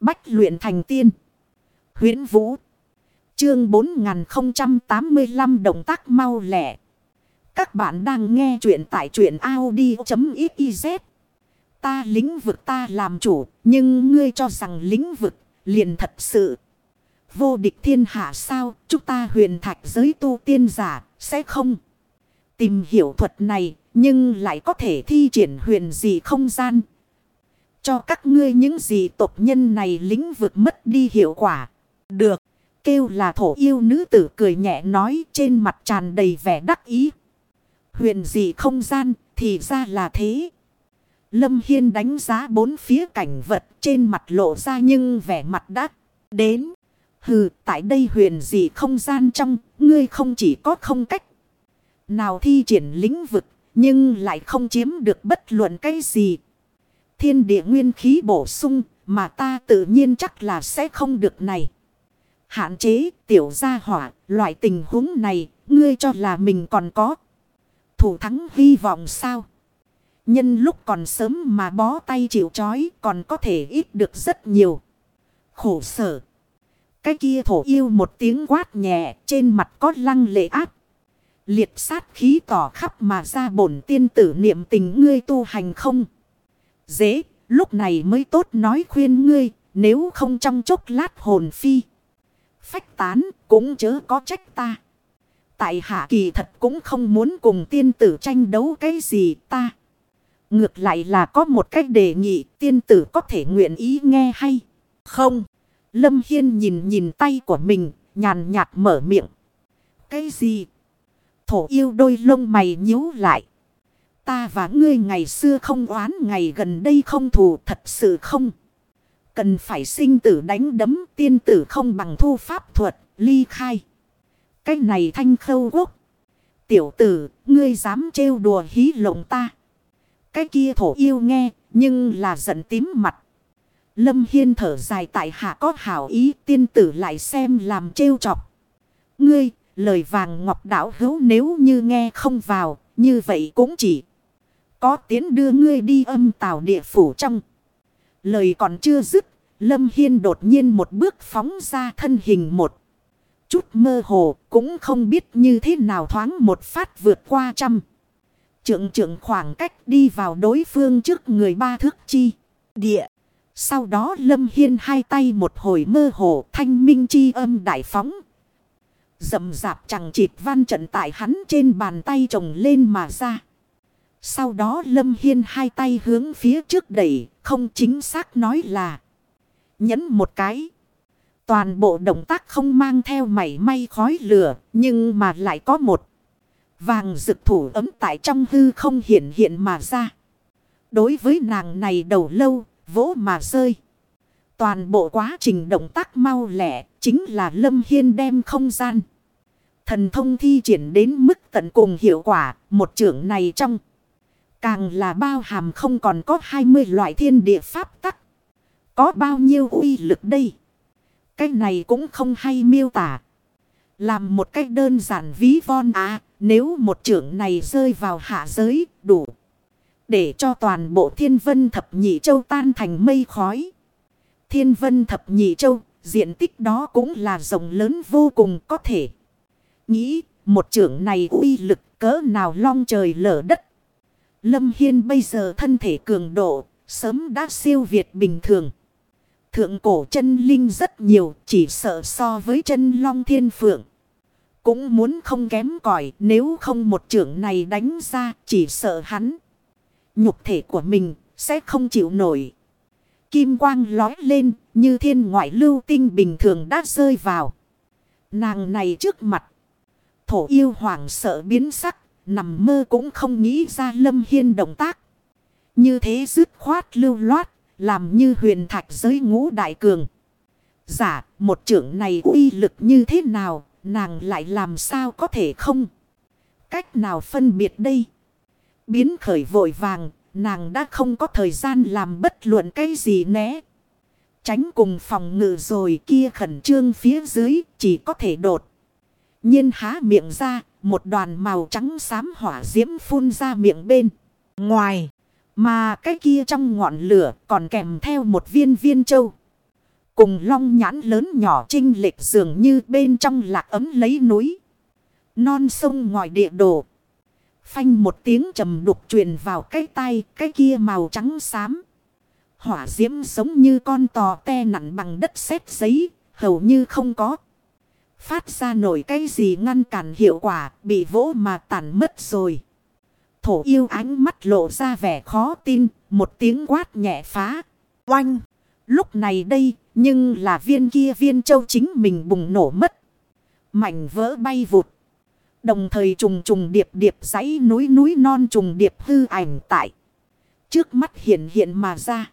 Bách luyện thành tiên. huyễn Vũ. Chương 4085 động tác mau lẻ. Các bạn đang nghe truyện tại truyện Audi.xyz. Ta lĩnh vực ta làm chủ, nhưng ngươi cho rằng lĩnh vực liền thật sự. Vô địch thiên hạ sao, chúng ta huyền thạch giới tu tiên giả, sẽ không tìm hiểu thuật này, nhưng lại có thể thi triển huyền gì không gian. Cho các ngươi những gì tộc nhân này lĩnh vực mất đi hiệu quả. Được, kêu là thổ yêu nữ tử cười nhẹ nói trên mặt tràn đầy vẻ đắc ý. Huyền gì không gian thì ra là thế. Lâm Hiên đánh giá bốn phía cảnh vật trên mặt lộ ra nhưng vẻ mặt đắc đến. Hừ, tại đây huyền gì không gian trong, ngươi không chỉ có không cách. Nào thi triển lĩnh vực, nhưng lại không chiếm được bất luận cái gì. Thiên địa nguyên khí bổ sung, mà ta tự nhiên chắc là sẽ không được này. Hạn chế, tiểu gia hỏa, loại tình huống này, ngươi cho là mình còn có. Thủ thắng hy vọng sao? Nhân lúc còn sớm mà bó tay chịu chói còn có thể ít được rất nhiều. Khổ sở. Cái kia thổ yêu một tiếng quát nhẹ trên mặt có lăng lệ áp. Liệt sát khí tỏ khắp mà ra bổn tiên tử niệm tình ngươi tu hành không. Dễ, lúc này mới tốt nói khuyên ngươi, nếu không trong chốc lát hồn phi. Phách tán, cũng chớ có trách ta. Tại hạ kỳ thật cũng không muốn cùng tiên tử tranh đấu cái gì ta. Ngược lại là có một cách đề nghị tiên tử có thể nguyện ý nghe hay không. Lâm Hiên nhìn nhìn tay của mình, nhàn nhạt mở miệng. Cái gì? Thổ yêu đôi lông mày nhíu lại. Ta và ngươi ngày xưa không oán ngày gần đây không thù thật sự không. Cần phải sinh tử đánh đấm tiên tử không bằng thu pháp thuật, ly khai. Cái này thanh khâu quốc. Tiểu tử, ngươi dám trêu đùa hí lộng ta. Cái kia thổ yêu nghe, nhưng là giận tím mặt. Lâm Hiên thở dài tại hạ có hảo ý tiên tử lại xem làm trêu chọc. Ngươi, lời vàng ngọc đảo hữu nếu như nghe không vào, như vậy cũng chỉ có tiến đưa ngươi đi âm tào địa phủ trong. Lời còn chưa dứt, Lâm Hiên đột nhiên một bước phóng ra thân hình một. Chút mơ hồ cũng không biết như thế nào thoáng một phát vượt qua trăm. Trượng trượng khoảng cách đi vào đối phương trước người ba thước chi. Địa. Sau đó Lâm Hiên hai tay một hồi mơ hồ thanh minh chi âm đại phóng. Dầm dạp chẳng chịt văn trận tại hắn trên bàn tay trồng lên mà ra. Sau đó Lâm Hiên hai tay hướng phía trước đẩy, không chính xác nói là nhấn một cái. Toàn bộ động tác không mang theo mảy may khói lửa, nhưng mà lại có một vàng rực thủ ấm tại trong hư không hiện hiện mà ra. Đối với nàng này đầu lâu, vỗ mà rơi. Toàn bộ quá trình động tác mau lẻ, chính là Lâm Hiên đem không gian. Thần thông thi triển đến mức tận cùng hiệu quả, một trưởng này trong. Càng là bao hàm không còn có 20 loại thiên địa pháp tắc. Có bao nhiêu uy lực đây? Cái này cũng không hay miêu tả. Làm một cách đơn giản ví von à, nếu một trưởng này rơi vào hạ giới, đủ. Để cho toàn bộ thiên vân thập nhị châu tan thành mây khói. Thiên vân thập nhị châu, diện tích đó cũng là rộng lớn vô cùng có thể. Nghĩ, một trưởng này uy lực cỡ nào long trời lở đất. Lâm Hiên bây giờ thân thể cường độ, sớm đã siêu việt bình thường. Thượng cổ chân linh rất nhiều, chỉ sợ so với chân long thiên phượng. Cũng muốn không kém cỏi nếu không một trưởng này đánh ra, chỉ sợ hắn. Nhục thể của mình sẽ không chịu nổi. Kim quang lói lên như thiên ngoại lưu tinh bình thường đã rơi vào. Nàng này trước mặt. Thổ yêu hoàng sợ biến sắc Nằm mơ cũng không nghĩ ra lâm hiên động tác. Như thế dứt khoát lưu loát. Làm như huyền thạch giới ngũ đại cường. Giả, một trưởng này uy lực như thế nào. Nàng lại làm sao có thể không. Cách nào phân biệt đây. Biến khởi vội vàng. Nàng đã không có thời gian làm bất luận cái gì né. Tránh cùng phòng ngự rồi kia khẩn trương phía dưới chỉ có thể đột. nhiên há miệng ra một đoàn màu trắng xám hỏa diễm phun ra miệng bên. Ngoài. Mà cái kia trong ngọn lửa còn kèm theo một viên viên châu. Cùng long nhãn lớn nhỏ trinh lệch dường như bên trong lạc ấm lấy núi. Non sông ngoài địa đồ. Phanh một tiếng trầm đục truyền vào cái tay, cái kia màu trắng xám. Hỏa diễm giống như con tò te nặng bằng đất sét giấy, hầu như không có. Phát ra nổi cái gì ngăn cản hiệu quả, bị vỗ mà tản mất rồi. Thổ yêu ánh mắt lộ ra vẻ khó tin, một tiếng quát nhẹ phá. Oanh! Lúc này đây, nhưng là viên kia viên châu chính mình bùng nổ mất. Mảnh vỡ bay vụt. Đồng thời trùng trùng điệp điệp dãy núi núi non trùng điệp hư ảnh tại. Trước mắt hiện hiện mà ra.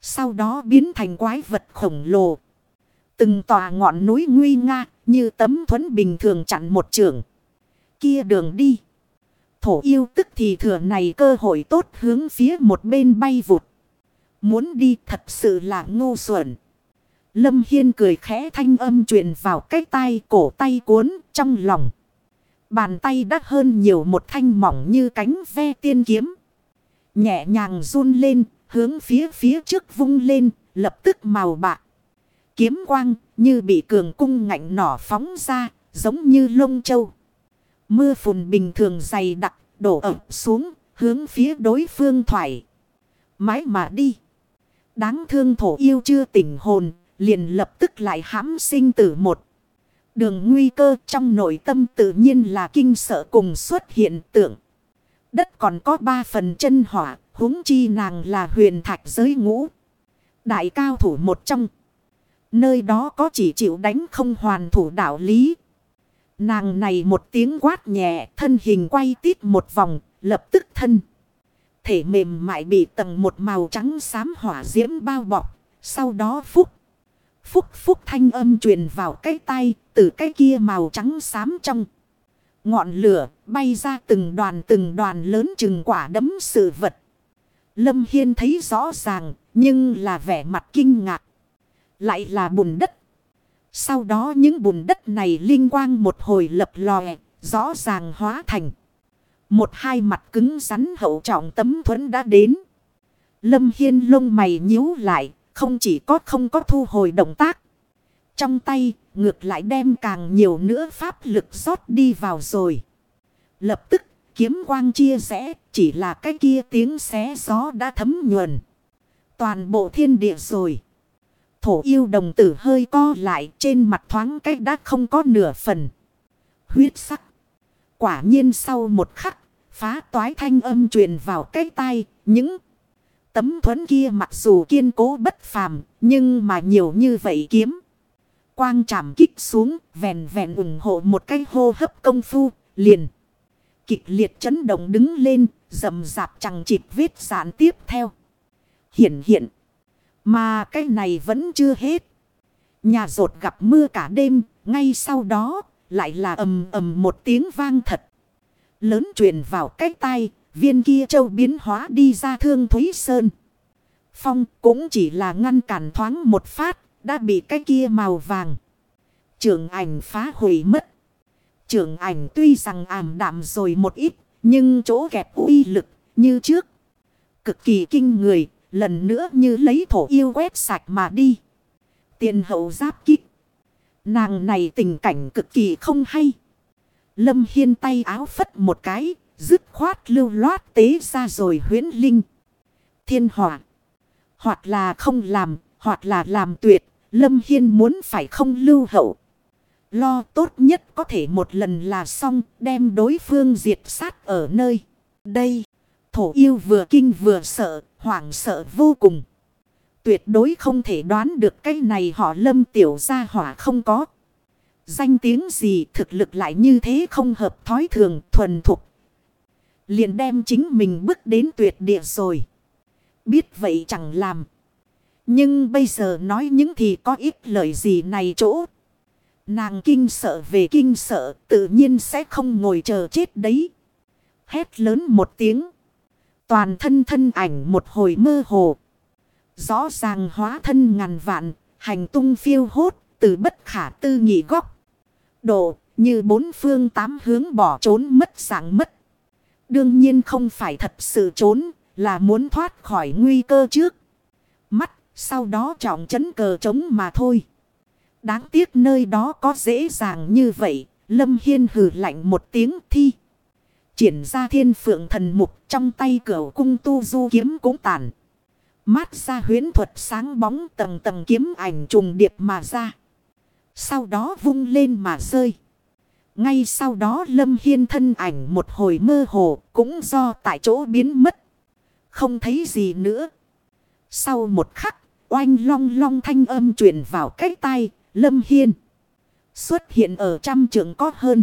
Sau đó biến thành quái vật khổng lồ. Từng tòa ngọn núi nguy nga như tấm thuẫn bình thường chặn một trường. Kia đường đi. Thổ yêu tức thì thừa này cơ hội tốt hướng phía một bên bay vụt. Muốn đi thật sự là ngu xuẩn. Lâm Hiên cười khẽ thanh âm truyền vào cái tay cổ tay cuốn trong lòng. Bàn tay đắt hơn nhiều một thanh mỏng như cánh ve tiên kiếm. Nhẹ nhàng run lên, hướng phía phía trước vung lên, lập tức màu bạc. Kiếm quang như bị cường cung ngạnh nỏ phóng ra, giống như lông châu. Mưa phùn bình thường dày đặc, đổ ập xuống, hướng phía đối phương thoải. Mái mà đi. Đáng thương thổ yêu chưa tỉnh hồn, liền lập tức lại hãm sinh tử một. Đường nguy cơ trong nội tâm tự nhiên là kinh sợ cùng xuất hiện tượng. Đất còn có ba phần chân hỏa, huống chi nàng là huyền thạch giới ngũ. Đại cao thủ một trong. Nơi đó có chỉ chịu đánh không hoàn thủ đạo lý. Nàng này một tiếng quát nhẹ, thân hình quay tít một vòng, lập tức thân. Thể mềm mại bị tầng một màu trắng xám hỏa diễm bao bọc, sau đó phúc. Phúc phúc thanh âm truyền vào cái tay, từ cái kia màu trắng xám trong. Ngọn lửa bay ra từng đoàn từng đoàn lớn chừng quả đấm sự vật. Lâm Hiên thấy rõ ràng, nhưng là vẻ mặt kinh ngạc. Lại là bùn đất. Sau đó những bùn đất này linh quang một hồi lập lòe, rõ ràng hóa thành. Một hai mặt cứng rắn hậu trọng tấm thuẫn đã đến. Lâm Hiên lông mày nhíu lại, không chỉ có không có thu hồi động tác. Trong tay, ngược lại đem càng nhiều nữa pháp lực rót đi vào rồi. Lập tức, kiếm quang chia rẽ, chỉ là cái kia tiếng xé gió đã thấm nhuần. Toàn bộ thiên địa rồi. Thổ yêu đồng tử hơi co lại trên mặt thoáng cách đã không có nửa phần. Huyết sắc. Quả nhiên sau một khắc, phá toái thanh âm truyền vào cái tai, những tấm thuẫn kia mặc dù kiên cố bất phàm, nhưng mà nhiều như vậy kiếm. Quang chạm kích xuống, vẹn vẹn ủng hộ một cái hô hấp công phu, liền. Kịch liệt chấn động đứng lên, rầm rạp chẳng chịp vết giản tiếp theo. Hiện hiện. Mà cái này vẫn chưa hết. Nhà rột gặp mưa cả đêm, ngay sau đó lại là ầm ầm một tiếng vang thật. Lớn truyền vào cái tay, viên kia châu biến hóa đi ra thương Thúy Sơn. Phong cũng chỉ là ngăn cản thoáng một phát, đã bị cái kia màu vàng. Trường ảnh phá hủy mất. Trường ảnh tuy rằng ảm đạm rồi một ít, nhưng chỗ kẹp uy lực như trước. Cực kỳ kinh người, lần nữa như lấy thổ yêu quét sạch mà đi. Tiền hậu giáp kích. Nàng này tình cảnh cực kỳ không hay. Lâm Hiên tay áo phất một cái, dứt khoát lưu loát tế ra rồi huyến linh. Thiên hỏa. Hoặc là không làm, hoặc là làm tuyệt. Lâm Hiên muốn phải không lưu hậu. Lo tốt nhất có thể một lần là xong đem đối phương diệt sát ở nơi. Đây, thổ yêu vừa kinh vừa sợ, hoảng sợ vô cùng. Tuyệt đối không thể đoán được cái này họ lâm tiểu gia hỏa không có. Danh tiếng gì, thực lực lại như thế không hợp thói thường, thuần thục. Liền đem chính mình bước đến tuyệt địa rồi. Biết vậy chẳng làm. Nhưng bây giờ nói những thì có ít lời gì này chỗ. Nàng kinh sợ về kinh sợ, tự nhiên sẽ không ngồi chờ chết đấy. Hét lớn một tiếng. Toàn thân thân ảnh một hồi mơ hồ. Rõ ràng hóa thân ngàn vạn, hành tung phiêu hốt, từ bất khả tư nghị góc. Độ, như bốn phương tám hướng bỏ trốn mất dạng mất. Đương nhiên không phải thật sự trốn, là muốn thoát khỏi nguy cơ trước. Mắt Sau đó trọng chấn cờ trống mà thôi. Đáng tiếc nơi đó có dễ dàng như vậy. Lâm Hiên hừ lạnh một tiếng thi. Triển ra thiên phượng thần mục trong tay cửa cung tu du kiếm cũng tàn. Mát ra huyến thuật sáng bóng tầng tầng kiếm ảnh trùng điệp mà ra. Sau đó vung lên mà rơi. Ngay sau đó Lâm Hiên thân ảnh một hồi mơ hồ cũng do tại chỗ biến mất. Không thấy gì nữa. Sau một khắc, oanh long long thanh âm truyền vào cái tay, Lâm Hiên. Xuất hiện ở trăm trường có hơn.